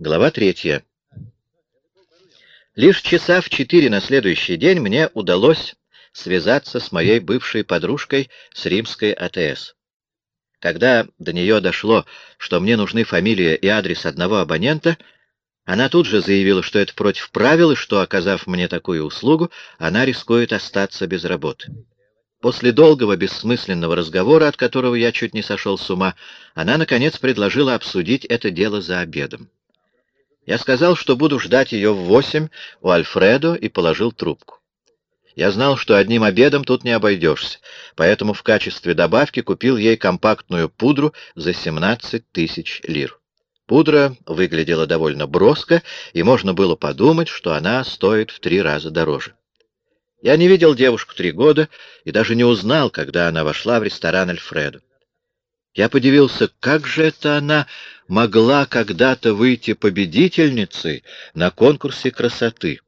Глава третья. Лишь часа в четыре на следующий день мне удалось связаться с моей бывшей подружкой с римской АТС. Когда до нее дошло, что мне нужны фамилия и адрес одного абонента, она тут же заявила, что это против правил и что, оказав мне такую услугу, она рискует остаться без работы. После долгого бессмысленного разговора, от которого я чуть не сошел с ума, она, наконец, предложила обсудить это дело за обедом. Я сказал, что буду ждать ее в восемь у Альфредо и положил трубку. Я знал, что одним обедом тут не обойдешься, поэтому в качестве добавки купил ей компактную пудру за 17 тысяч лир. Пудра выглядела довольно броско, и можно было подумать, что она стоит в три раза дороже. Я не видел девушку три года и даже не узнал, когда она вошла в ресторан Альфредо. Я подивился, как же это она могла когда-то выйти победительницей на конкурсе красоты.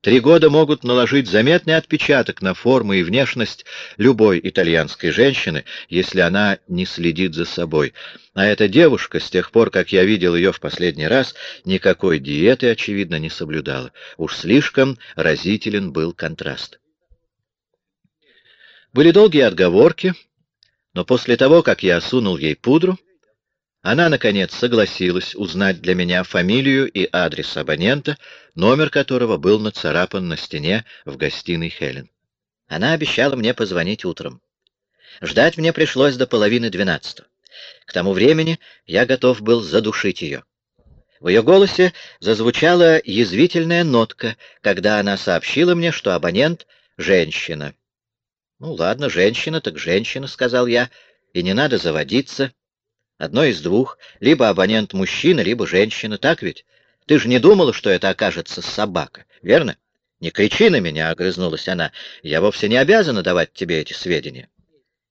Три года могут наложить заметный отпечаток на форму и внешность любой итальянской женщины, если она не следит за собой. А эта девушка, с тех пор, как я видел ее в последний раз, никакой диеты, очевидно, не соблюдала. Уж слишком разителен был контраст. Были долгие отговорки, но после того, как я сунул ей пудру, она, наконец, согласилась узнать для меня фамилию и адрес абонента, номер которого был нацарапан на стене в гостиной Хелен. Она обещала мне позвонить утром. Ждать мне пришлось до половины двенадцатого. К тому времени я готов был задушить ее. В ее голосе зазвучала язвительная нотка, когда она сообщила мне, что абонент — женщина. «Ну ладно, женщина так женщина», — сказал я, — «и не надо заводиться. Одно из двух, либо абонент мужчина, либо женщина, так ведь? Ты же не думала, что это окажется собака, верно?» «Не кричи на меня», — огрызнулась она, — «я вовсе не обязана давать тебе эти сведения».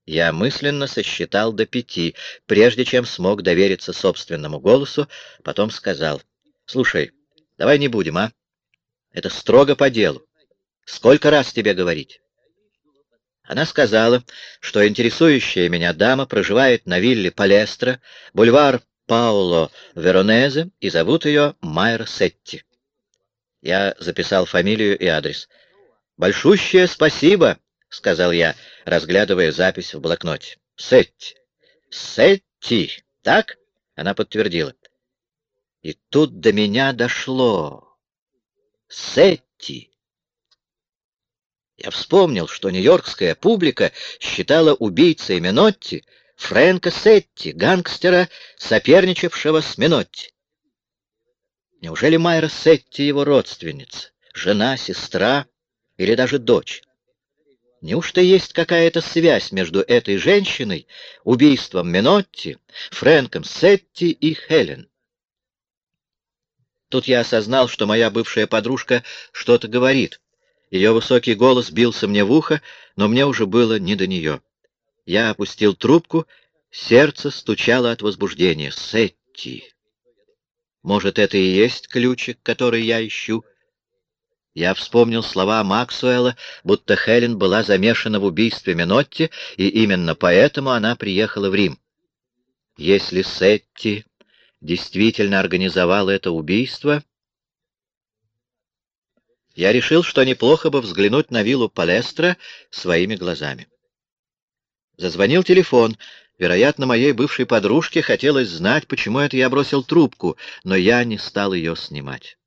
Я мысленно сосчитал до пяти, прежде чем смог довериться собственному голосу, потом сказал, «Слушай, давай не будем, а? Это строго по делу. Сколько раз тебе говорить?» Она сказала, что интересующая меня дама проживает на вилле Палестро, бульвар Пауло Веронезе, и зовут ее Майер Сетти. Я записал фамилию и адрес. «Большущее спасибо», — сказал я, разглядывая запись в блокноте. «Сетти». «Сетти, так?» — она подтвердила. И тут до меня дошло. «Сетти». Я вспомнил, что нью-йоркская публика считала убийцей Минотти Фрэнка Сетти, гангстера, соперничавшего с Минотти. Неужели Майра Сетти его родственница, жена, сестра или даже дочь? Неужто есть какая-то связь между этой женщиной, убийством Минотти, Фрэнком Сетти и Хелен? Тут я осознал, что моя бывшая подружка что-то говорит, ее высокий голос бился мне в ухо, но мне уже было не до нее. Я опустил трубку, сердце стучало от возбуждения. Сетти. Может, это и есть ключик, который я ищу? Я вспомнил слова Максуэла, будто Хелен была замешана в убийстве Минотти, и именно поэтому она приехала в Рим. Если Сетти действительно организовал это убийство, я решил, что неплохо бы взглянуть на виллу Палестра своими глазами. Зазвонил телефон. Вероятно, моей бывшей подружке хотелось знать, почему это я бросил трубку, но я не стал ее снимать.